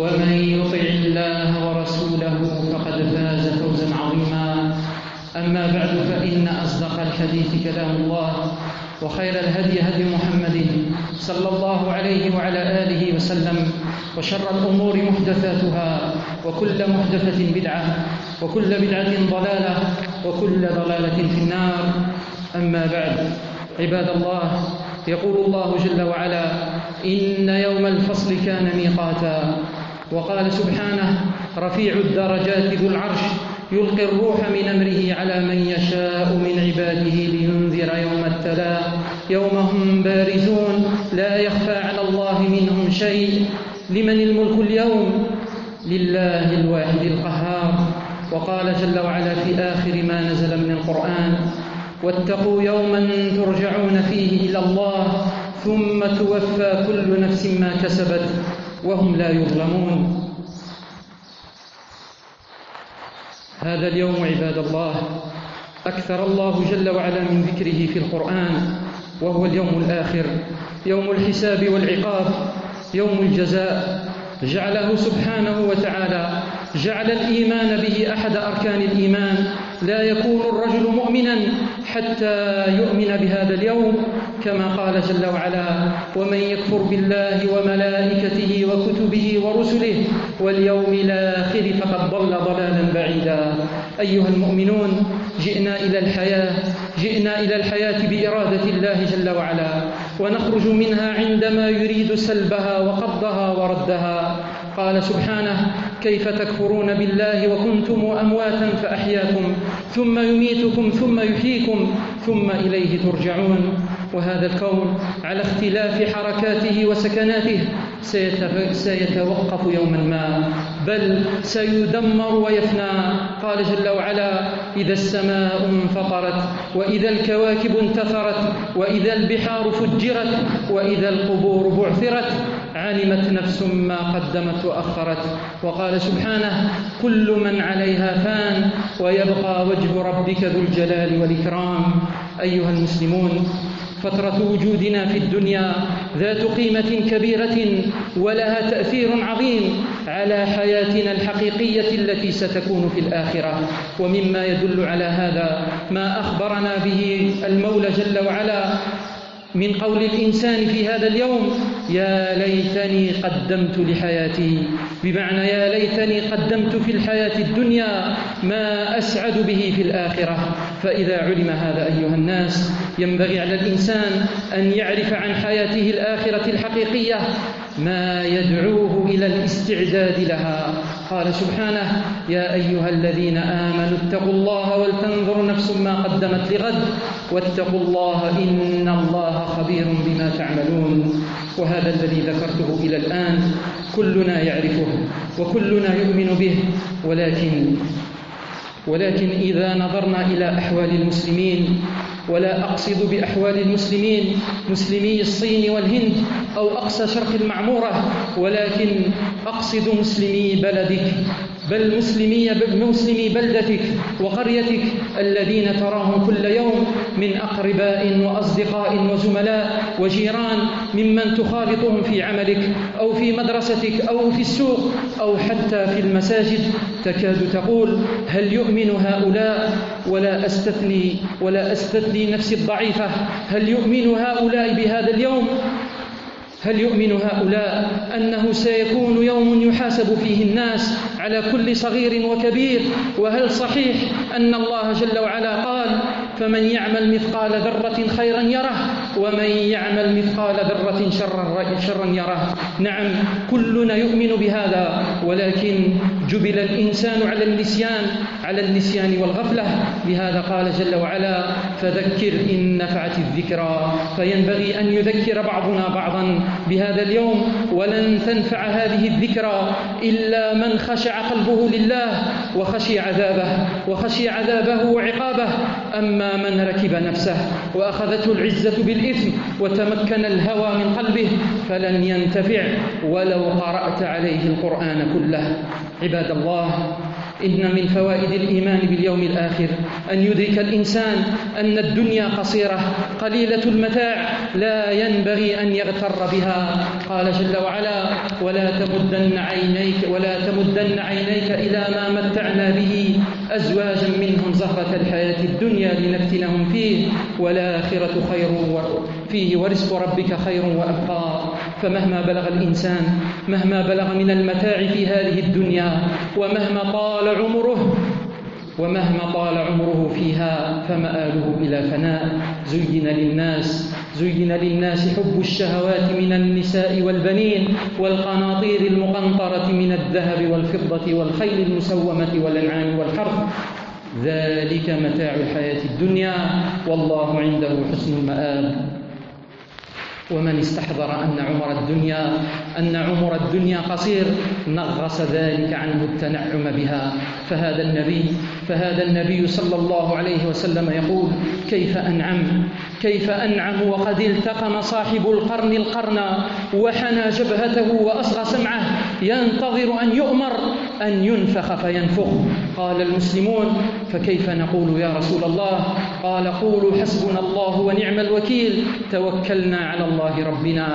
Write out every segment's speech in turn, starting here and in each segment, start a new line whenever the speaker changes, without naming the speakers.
ومن يطع الله ورسوله فقد فاز فوزا عظيما. أما بعد فإن أصدق الحديث كلام الله وخير الهدي هدي محمد صلى الله عليه وعلى آله وسلم وشر الأمور محدثاتها وكل محدثة بدعة وكل بدعة ضلالة وكل ضلالة في النار. أما بعد عباد الله يقول الله جل وعلا إن يوم الفصل كان ميقاتا. وقال سبحانه رفيع الدرجات ذو العرش يلقي الروح من أمره على من يشاء من عباده لينذر يوم التلاق يوم هم بارزون لا يخفى على الله منهم شيء لمن الملك اليوم؟ لله الواحد القهار. وقال جل وعلا في آخر ما نزل من القرآن واتقوا يوما ترجعون فيه إلى الله ثم توفى كل نفس ما كسبت. وهم لا يظلمون. هذا اليوم عباد الله أكثر الله جل وعلا من ذكره في القرآن وهو اليوم الآخر يوم الحساب والعقاب يوم الجزاء. جعله سبحانه وتعالى جعل الإيمان به أحد أركان الإيمان. لا يكون الرجل مؤمنا حتى يؤمن بهذا اليوم كما قال جل وعلا ومن يكفر بالله وملائكته وكتبه ورسله واليوم الآخر فقد ضل ضلالا بعيدا. أيها المؤمنون جئنا إلى الحياة جئنا إلى الحياة بإرادة الله جل وعلا ونخرج منها عندما يريد سلبها وقبضها وردها. قال سبحانه كيف تكفرون بالله وكنتم أمواتا فأحياكم ثم يميتكم ثم يحييكم ثم إليه ترجعون. وهذا الكون على اختلاف حركاته وسكناته. سيتوقف يوما ما بل سيدمر ويفنى. قال جل وعلا إذا السماء انفطرت وإذا الكواكب انتثرت وإذا البحار فجرت وإذا القبور بعثرت علمت نفس ما قدمت وأخرت. وقال سبحانه كل من عليها فان ويبقى وجه ربك ذو الجلال والإكرام. أيها المسلمون فترة وجودنا في الدنيا ذات قيمة كبيرة ولها تأثير عظيم على حياتنا الحقيقية التي ستكون في الآخرة. ومما يدل على هذا ما أخبرنا به المولى جل وعلا من قول الإنسان في هذا اليوم يا ليتني قدمت لحياتي. بمعنى يا ليتني قدمت في الحياة الدنيا ما أسعد به في الآخرة. فإذا علم هذا أيها الناس ينبغي على الإنسان أن يعرف عن حياته الآخرة الحقيقية ما يدعوه إلى الاستعداد لها. قال سبحانه يا أيها الذين آمنوا اتقوا الله ولتنظر نفس ما قدمت لغد واتقوا الله إن الله خبير بما تعملون. وهذا الذي ذكرته إلى الآن كلنا يعرفه وكلنا يؤمن به ولكن ولكن إذا نظرنا إلى أحوال المسلمين ولا أقصد بأحوال المسلمين مسلمي الصين والهند أو أقصى شرق المعمورة ولكن أقصد مسلمي بلدك. بل مسلمي مسلمي بلدتك وقريتك الذين تراهم كل يوم من أقرباء وأصدقاء وزملاء وجيران ممن تخالطهم في عملك أو في مدرستك أو في السوق أو حتى في المساجد. تكاد تقول هل يؤمن هؤلاء؟ ولا أستثني ولا أستثني نفسي الضعيفة. هل يؤمن هؤلاء بهذا اليوم؟ هل يؤمن هؤلاء أنه سيكون يوم يحاسب فيه الناس على كل صغير وكبير وهل صحيح أن الله جل وعلا قال فمن يعمل مثقال ذرة خيرا يره؟ ومن يعمل مثقال ذرة شرا شرا يره نعم كلنا يؤمن بهذا ولكن جبل الإنسان على النسيان على النسيان والغفلة. لهذا قال جل وعلا فذكر إن نفعت الذكرى. فينبغي أن يذكر بعضنا بعضا بهذا اليوم ولن تنفع هذه الذكرى إلا من خشع قلبه لله وخشي عذابه وخشي عذابه وعقابه. أما من ركب نفسه وأخذته العزة بالإثم وتمكن الهوى من قلبه فلن ينتفع ولو قرأت عليه القرآن كله. عباد الله إن من فوائد الإيمان باليوم الآخر أن يدرك الإنسان أن الدنيا قصيرة قليلة المتاع لا ينبغي أن يغتر بها. قال جل وعلا ولا تمدن عينيك ولا تمدن عينيك إلى ما متعنا به أزواجا منهم زهرة الحياة الدنيا لنفتنهم فيه والآخرة خير فيه ورزق ربك خير وأبقى. فمهما بلغ الإنسان مهما بلغ من المتاع في هذه الدنيا ومهما طال عمره ومهما طال عمره فيها فمآله إلى فناء. زين للناس زين للناس حب الشهوات من النساء والبنين والقناطير المقنطرة من الذهب والفضة والخيل المسومة والأنعام والحرث. ذلك متاع الحياة الدنيا والله عنده حسن المآب. ومن استحضر أن عمر الدنيا أن عمر الدنيا قصير نغص ذلك عنه التنعم بها. فهذا النبي فهذا النبي صلى الله عليه وسلم يقول كيف أنعم؟ كيف أنعم وقد التقم صاحب القرن القرن وحنى جبهته وأصغى سمعه ينتظر أن يؤمر أن ينفخ فينفخ. قال المسلمون فكيف نقول يا رسول الله؟ قال قولوا حسبنا الله ونعم الوكيل توكلنا على الله ربنا.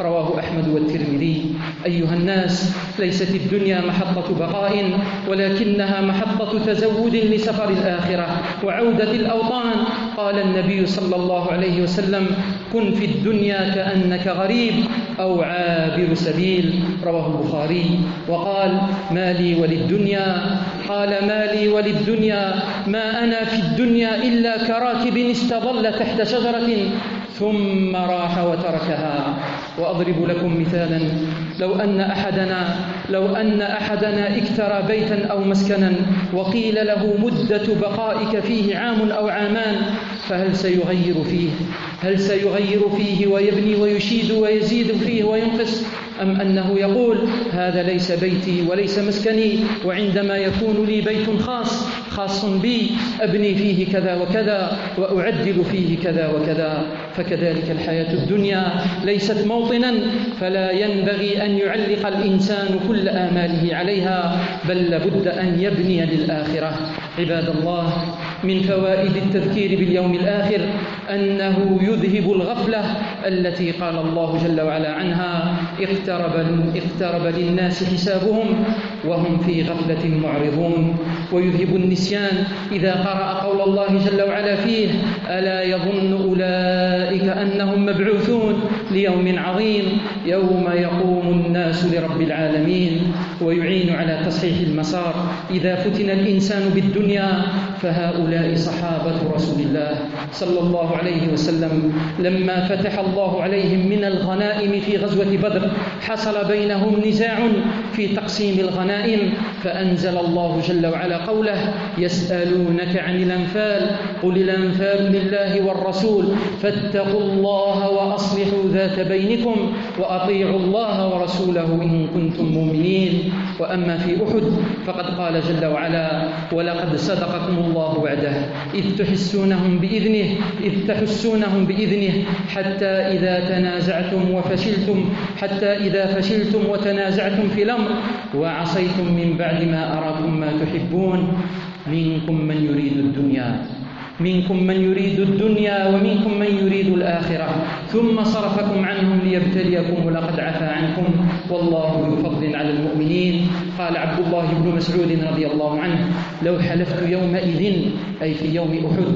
رواه أحمد والترمذي. أيها الناس ليست الدنيا محطة بقاء ولكنها محطة تزود لسفر الآخرة وعودة الأوطان. قال النبي صلى الله عليه وسلم كن في الدنيا كأنك غريب أو عابر سبيل. رواه البخاري. وقال ما لي وللدنيا. قال ما لي وللدنيا. ما أنا في الدنيا إلا كراكب استظل تحت شجرة ثم راح وتركها. وأضرب لكم مثالا لو أن أحدنا لو أن أحدنا اكترى بيتا أو مسكنا وقيل له مدة بقائك فيه عام أو عامان فهل سيغير فيه؟ هل سيغير فيه ويبني ويشيد ويزيد فيه وينقص؟ أم أنه يقول هذا ليس بيتي وليس مسكني وعندما يكون لي بيت خاص خاص بي أبني فيه كذا وكذا وأعدل فيه كذا وكذا فكذلك الحياة الدنيا ليست موطنا فلا ينبغي أن يعلق الإنسان كل آماله عليها بل لابد أن يبني للآخرة. عباد الله من فوائد التذكير باليوم الآخر أنه يذهب الغفلة التي قال الله جل وعلا عنها اقترب, اقترب للناس حسابهم وهم في غفلة معرضون. ويذهب النسيان إذا قرأ قول الله جل وعلا فيه ألا يظن أولئك أنهم مبعوثون ليوم عظيم يوم يقوم الناس لرب العالمين. ويعين على تصحيح المسار. إذا فتن الإنسان بالدنيا فهؤلاء صحابة رسول الله صلى الله عليه وسلم. لما فتح الله عليهم من الغنائم في غزوة بدر حصل بينهم نزاع في تقسيم الغنائم. فأنزل الله جل وعلا قوله يسألونك عن الأنفال قل الأنفال لله والرسول. فاتقوا الله وأصلحوا ذات بينكم وأطيعوا الله ورسوله إن كنتم مؤمنين. وأما في أحد فقد قال جل وعلا ولقد صدقكم الله وعده إذ تحسونهم بإذنه إذ تحسونهم بإذنه حتى إذا تنازعتم وفشلتم حتى إذا فشلتم وتنازعتم في الأمر وعصيتم من بعد ما أراكم ما تحبون منكم من يريد الدنيا. منكم من يريد الدنيا ومنكم من يريد الآخرة. ثم صرفكم عنهم ليبتليكم ولقد عفى عنكم. والله ذو فضل على المؤمنين. قال عبد الله بن مسعود رضي الله عنه لو حلفت يومئذ أي في يوم أحد.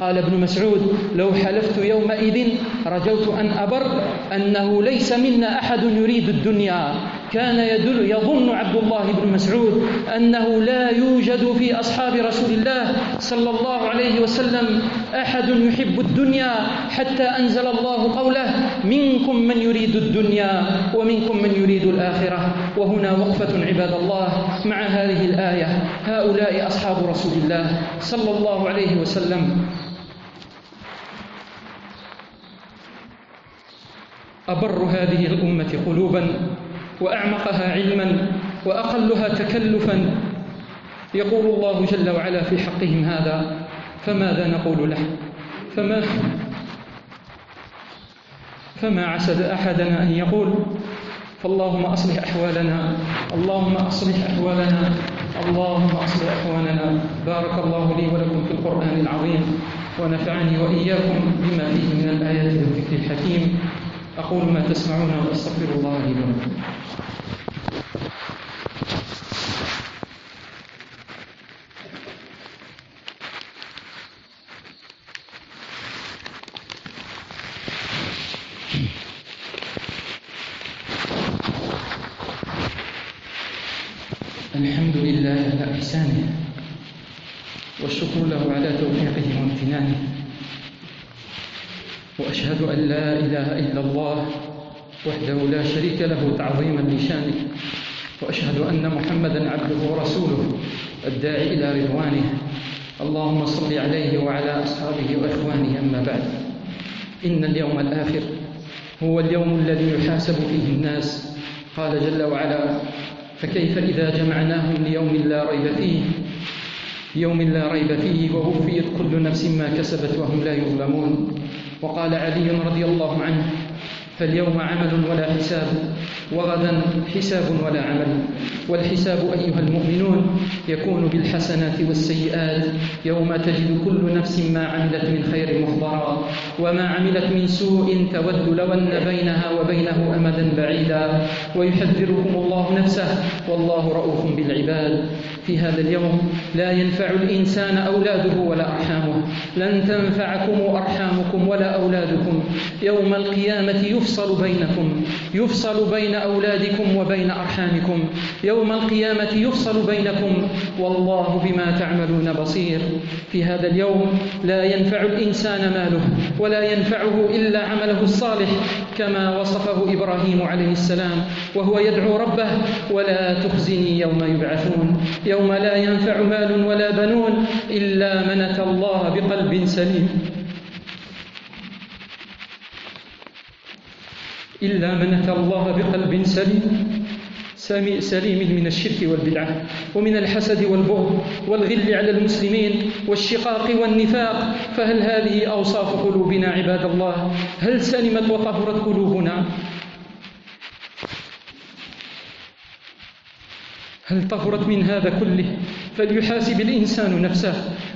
قال ابن مسعود لو حلفت يومئذ رجوت أن أبر أنه ليس منا أحد يريد الدنيا. كان يدل يظن عبد الله بن مسعود أنه لا يوجد في أصحاب رسول الله صلى الله عليه وسلم أحد يحب الدنيا حتى أنزل الله قوله منكم من يريد الدنيا ومنكم من يريد الآخرة. وهنا وقفة عباد الله مع هذه الآية. هؤلاء أصحاب رسول الله صلى الله عليه وسلم. أبر هذه الأمة قلوبا. وأعمقها علما وأقلها تكلفا. يقول الله جل وعلا في حقهم هذا فماذا نقول له؟ فما فما عسد أحدنا أن يقول فاللهم أصلح أحوالنا اللهم أصلح أحوالنا اللهم أصلح أحوالنا. بارك الله لي ولكم في القرآن العظيم ونفعني وإياكم بما فيه من الآيات والذكر الحكيم. أقول ما تسمعون وأستغفر الله لي ولكم الحمد لله على إحسانه والشكر له على توفيقه وامتنانه وأشهد أن لا إله إلا الله وحده لا شريك له تعظيما لشانه وأشهد أن محمدا عبده ورسوله الداعي إلى رضوانه. اللهم صل عليه وعلى أصحابه وإخوانه أما بعد. إن اليوم الآخر هو اليوم الذي يحاسب فيه الناس. قال جل وعلا فكيف إذا جمعناهم ليوم لا ريب فيه؟ يوم لا ريب فيه ووفيت كل نفس ما كسبت وهم لا يظلمون. وقال علي رضي الله عنه فاليوم عمل ولا حساب. وغدا حساب ولا عمل. والحساب أيها المؤمنون يكون بالحسنات والسيئات يوم تجد كل نفس ما عملت من خير محضرا وما عملت من سوء تود لو أن بينها وبينه أمدا بعيدا. ويحذركم الله نفسه والله رؤوف بالعباد. في هذا اليوم لا ينفع الإنسان أولاده ولا أرحامه. لن تنفعكم أرحامكم ولا أولادكم. يوم القيامة يفصل بينكم. يفصل بين أولادكم وبين أرحامكم. يوم القيامة يفصل بينكم. والله بما تعملون بصير. في هذا اليوم لا ينفع الإنسان ماله ولا ينفعه إلا عمله الصالح كما وصفه إبراهيم عليه السلام وهو يدعو ربه ولا تخزني يوم يبعثون. يوم لا ينفع مال ولا بنون إلا من أتى الله بقلب سليم. إلا من أتى الله بقلب سليم سليم من الشرك والبدعة ومن الحسد والبغض والغل على المسلمين والشقاق والنفاق فهل هذه أوصاف قلوبنا عباد الله؟ هل سلمت وطهرت قلوبنا؟ هل طهرت من هذا كله؟ فليحاسب الإنسان نفسه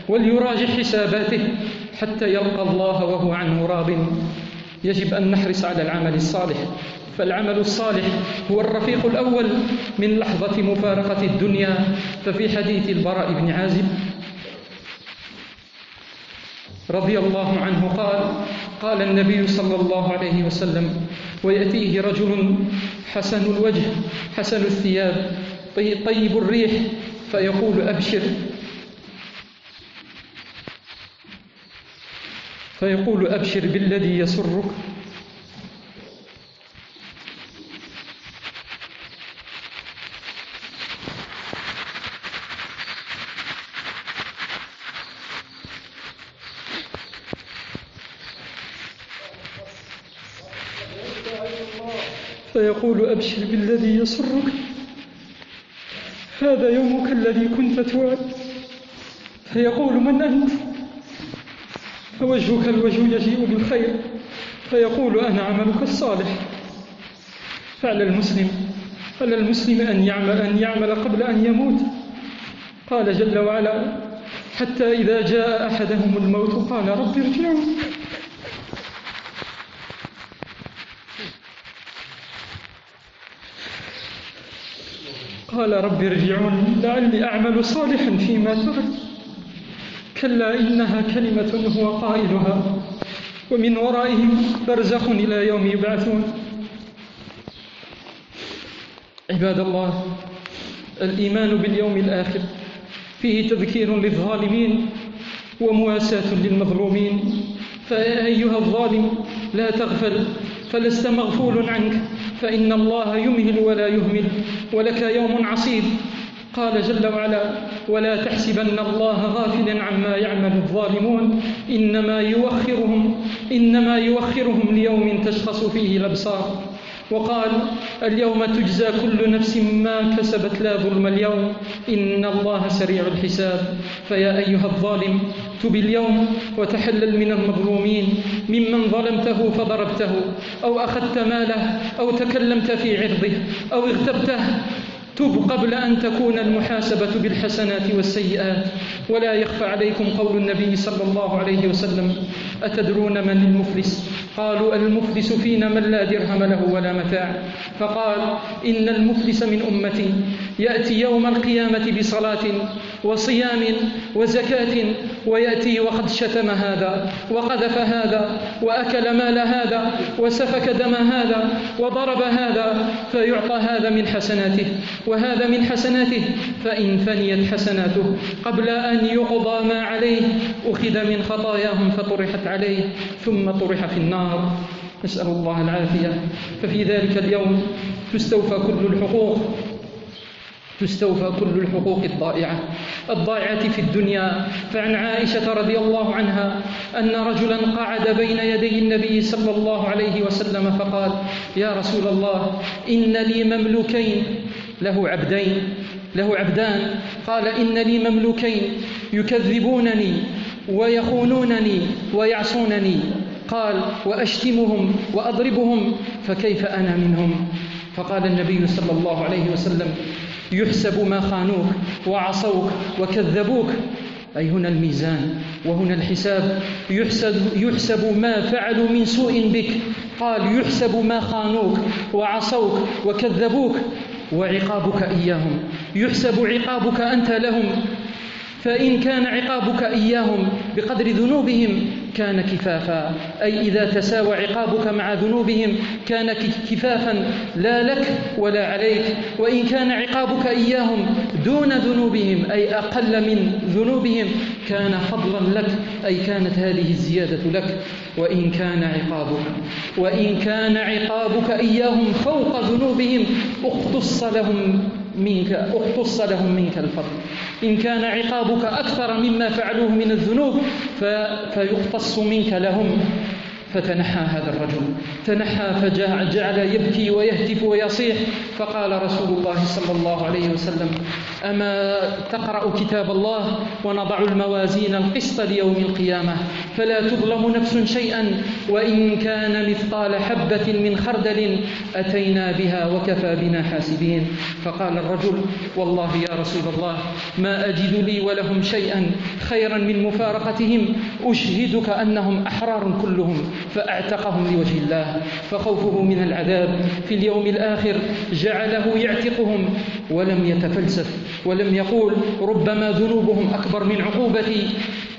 وليراجع حساباته حتى يلقى الله وهو عنه راض. يجب أن نحرص على العمل الصالح. فالعمل الصالح هو الرفيق الأول من لحظة مفارقة الدنيا. ففي حديث البراء بن عازب رضي الله عنه قال قال النبي صلى الله عليه وسلم ويأتيه رجل حسن الوجه حسن الثياب طيب الريح فيقول أبشر. فيقول أبشر بالذي يسرك. فيقول أبشر بالذي يسرك. هذا يومك الذي كنت توعد. فيقول من أنت؟ فوجهك الوجه يجيء بالخير فيقول أنا عملك الصالح. فعلى المسلم على المسلم أن يعمل أن يعمل قبل أن يموت. قال جل وعلا حتى إذا جاء أحدهم الموت قال رب ارجعون. قال رب ارجعون لعلي أعمل صالحا فيما ترك كلا إنها كلمة هو قائلها. ومن ورائهم برزخ إلى يوم يبعثون. عباد الله الإيمان باليوم الآخر فيه تذكير للظالمين ومواساة للمظلومين. فيا أيها الظالم لا تغفل فلست مغفول عنك فإن الله يمهل ولا يهمل ولك يوم عصيب. قال جل وعلا ولا تحسبن الله غافلا عما يعمل الظالمون. إنما يوخرهم إنما يوخرهم ليوم تشخص فيه الأبصار. وقال اليوم تجزى كل نفس ما كسبت لا ظلم اليوم. إن الله سريع الحساب. فيا أيها الظالم تب اليوم وتحلل من المظلومين. ممن ظلمته فضربته أو أخذت ماله أو تكلمت في عرضه أو اغتبته تب قبل أن تكون المحاسبة بالحسنات والسيئات. ولا يخفى عليكم قول النبي صلى الله عليه وسلم أتدرون من المفلس قالوا المفلس فينا من لا درهم له ولا متاع. فقال إن المفلس من أمتي يأتي يوم القيامة بصلاة وصيام وزكاة ويأتي وقد شتم هذا وقذف هذا وأكل مال هذا وسفك دم هذا وضرب هذا فيعطى هذا من حسناته وهذا من حسناته فإن فنيت حسناته قبل أن يقضى ما عليه أخذ من خطاياهم فطرحت عليه ثم طرح في النار. نسأل الله العافية. ففي ذلك اليوم تستوفى كل الحقوق تستوفى كل الحقوق الضائعة. الضائعة في الدنيا. فعن عائشة رضي الله عنها أن رجلا قعد بين يدي النبي صلى الله عليه وسلم فقال يا رسول الله إن لي مملوكين له عبدين له عبدان. قال إن لي مملوكين يكذبونني ويخونونني ويعصونني. قال وأشتمهم وأضربهم فكيف أنا منهم؟ فقال النبي صلى الله عليه وسلم يحسب ما خانوك وعصوك وكذبوك. أي هنا الميزان وهنا الحساب يحسب, يحسب ما فعلوا من سوء بك. قال يحسب ما خانوك وعصوك وكذبوك. وعقابك إياهم يحسب عقابك أنت لهم. فإن كان عقابك إياهم بقدر ذنوبهم كان كفافا. أي إذا تساوى عقابك مع ذنوبهم كان كفافا. لا لك ولا عليك. وإن كان عقابك إياهم دون ذنوبهم أي أقل من ذنوبهم كان فضلا لك. أي كانت هذه الزيادة لك. وإن كان عقابك وإن كان عقابك إياهم فوق ذنوبهم اختص لهم منك أختص لهم منك الفضل. إن كان عقابك أكثر مما فعلوه من الذنوب فيقتص منك لهم. فتنحى هذا الرجل. تنحى فجعل يبكي ويهتف ويصيح. فقال رسول الله صلى الله عليه وسلم أما تقرأ كتاب الله ونضع الموازين القسط ليوم القيامة؟ فلا تظلم نفس شيئا وإن كان مثقال حبة من خردل أتينا بها وكفى بنا حاسبين. فقال الرجل والله يا رسول الله ما أجد لي ولهم شيئا خيرا من مفارقتهم. أشهدك أنهم أحرار كلهم. فأعتقهم لوجه الله فخوفه من العذاب. في اليوم الآخر جعله يعتقهم ولم يتفلسف ولم يقول ربما ذنوبهم أكبر من عقوبتي.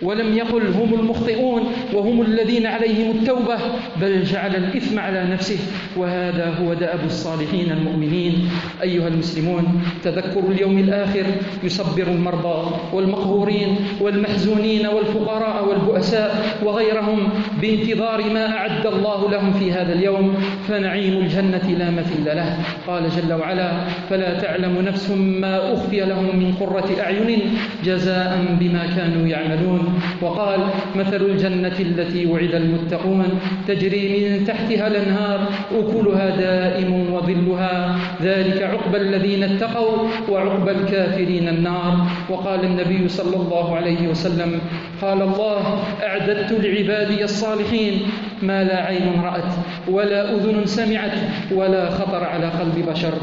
ولم يقل هم المخطئون وهم الذين عليهم التوبة بل جعل الإثم على نفسه. وهذا هو دأب الصالحين المؤمنين. أيها المسلمون تذكر اليوم الآخر يصبر المرضى والمقهورين والمحزونين والفقراء والبؤساء وغيرهم بانتظار ما أعد الله لهم في هذا اليوم. فنعيم الجنة لا مثيل له. قال جل وعلا فلا تعلم نفس ما أخفي لهم من قرة أعين جزاء بما كانوا يعملون وقال مثل الجنة التي وعد المتقون تجري من تحتها الأنهار أكلها دائم وظلها. ذلك عقبى الذين اتقوا وعقبى الكافرين النار. وقال النبي صلى الله عليه وسلم قال الله أعددت لعبادي الصالحين ما لا عين رأت ولا أذن سمعت ولا خطر على قلب بشر.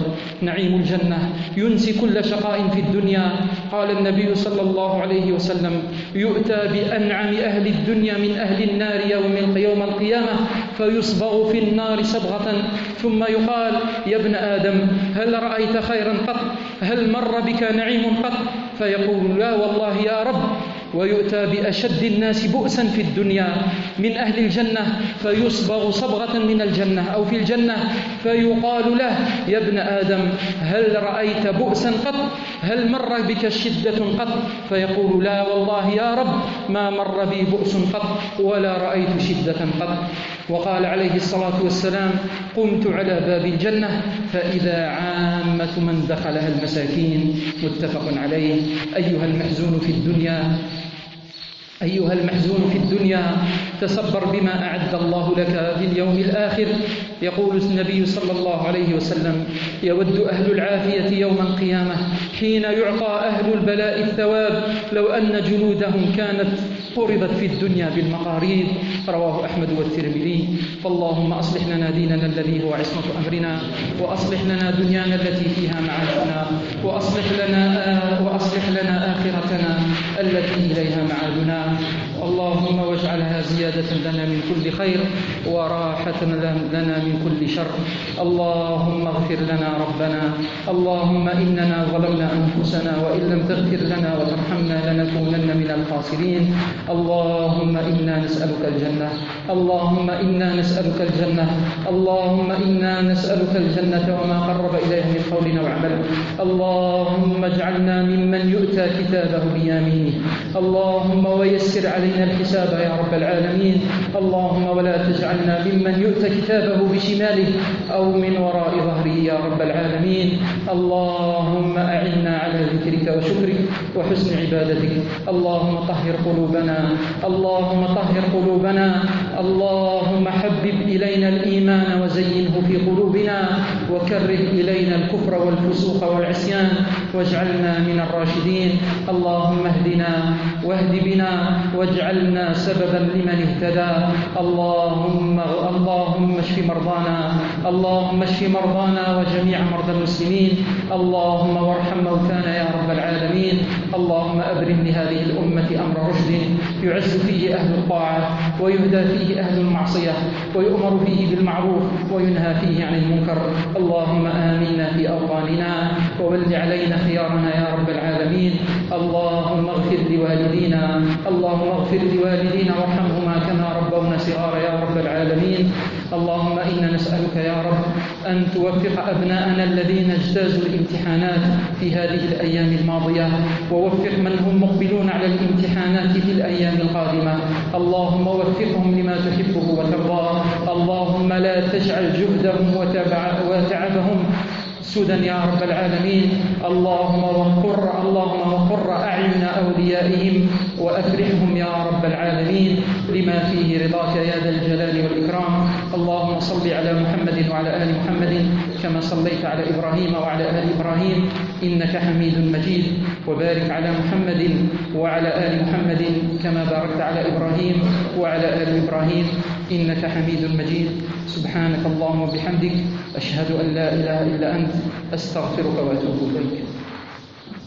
نعيم الجنة ينسي كل شقاء في الدنيا. قال النبي صلى الله عليه وسلم يؤتى بأنعم أهل الدنيا من أهل النار يوم يوم القيامة فيصبغ في النار صبغة. ثم يقال يا ابن آدم هل رأيت خيرا قط؟ هل مر بك نعيم قط؟ فيقول لا والله يا رب ويؤتى بأشد الناس بؤسا في الدنيا من أهل الجنة فيصبغ صبغة من الجنة أو في الجنة فيقال له يا ابن آدم هل رأيت بؤسا قط؟ هل مر بك شدة قط؟ فيقول لا والله يا رب ما مر بي بؤس قط ولا رأيت شدة قط. وقال عليه الصلاة والسلام قمت على باب الجنة فإذا عامة من دخلها المساكين. متفق عليه. أيها المحزون في الدنيا أيها المحزون في الدنيا تصبر بما أعد الله لك في اليوم الآخر. يقول النبي صلى الله عليه وسلم يود أهل العافية يوم القيامة حين يعطى أهل البلاء الثواب لو أن جنودهم كانت فرضت في الدنيا بالمقاريض رواه أحمد والترمذي. فاللهم أصلح لنا ديننا الذي هو عصمة أمرنا وأصلح لنا دنيانا التي فيها معاشنا وأصلح لنا وأصلح لنا آخرتنا التي إليها معادنا. اللهم واجعلها زيادة لنا من كل خير وراحة لنا من كل شر. اللهم اغفر لنا ربنا. اللهم إننا ظلمنا أنفسنا وإن لم تغفر لنا وترحمنا لنكونن من الخاسرين. اللهم إنا نسألك الجنة. اللهم إنا نسألك الجنة. اللهم إنا نسألك الجنة وما قرب إليها من قول وعمل اللهم اجعلنا ممن يؤتى كتابه بيمينه. اللهم ويسر ويسر علينا الحساب يا رب العالمين. اللهم ولا تجعلنا ممن يؤتى كتابه بشماله أو من وراء ظهره يا رب العالمين. اللهم أعنا على ذكرك وشكرك وحسن عبادتك. اللهم طهر قلوبنا. اللهم طهر قلوبنا. اللهم حبب إلينا الإيمان وزينه في قلوبنا. وكره إلينا الكفر والفسوق والعصيان. واجعلنا من الراشدين. اللهم اهدنا واهد بنا واجعلنا سببا لمن اهتدى. اللهم اللهم اشف مرضانا. اللهم اشف مرضانا وجميع مرضى المسلمين. اللهم وارحم موتانا يا رب العالمين. اللهم أبرم لهذه الأمة أمر رشد يعز فيه أهل الطاعة ويهدى فيه أهل المعصية ويؤمر فيه بالمعروف وينهى فيه عن المنكر. اللهم آمنا في أوطاننا وول علينا خيارنا يا رب العالمين. اللهم اغفر لوالدينا اللهم اغفر لوالدينا وارحمهما كما ربونا صغارا يا رب العالمين. اللهم إنا نسألك يا رب أن توفق أبناءنا الذين اجتازوا الامتحانات في هذه الأيام الماضية ووفق من هم مقبلون على الامتحانات في الأيام القادمة. اللهم وفقهم لما تحبه وترضاه. اللهم لا تجعل جهدهم وتعبهم سدى يا رب العالمين. اللهم وقر اللهم وقر. أعين أوليائهم وأفرحهم يا رب العالمين لما فيه رضاك يا ذا الجلال والإكرام. اللهم صل على محمد وعلى آل محمد كما صليت على إبراهيم وعلى آل إبراهيم. إنك حميد مجيد. وبارك على محمد وعلى آل محمد كما باركت على إبراهيم وعلى آل إبراهيم إنك حميد مجيد. سبحانك اللهم وبحمدك أشهد أن لا إله إلا أنت أستغفرك وأتوب إليك.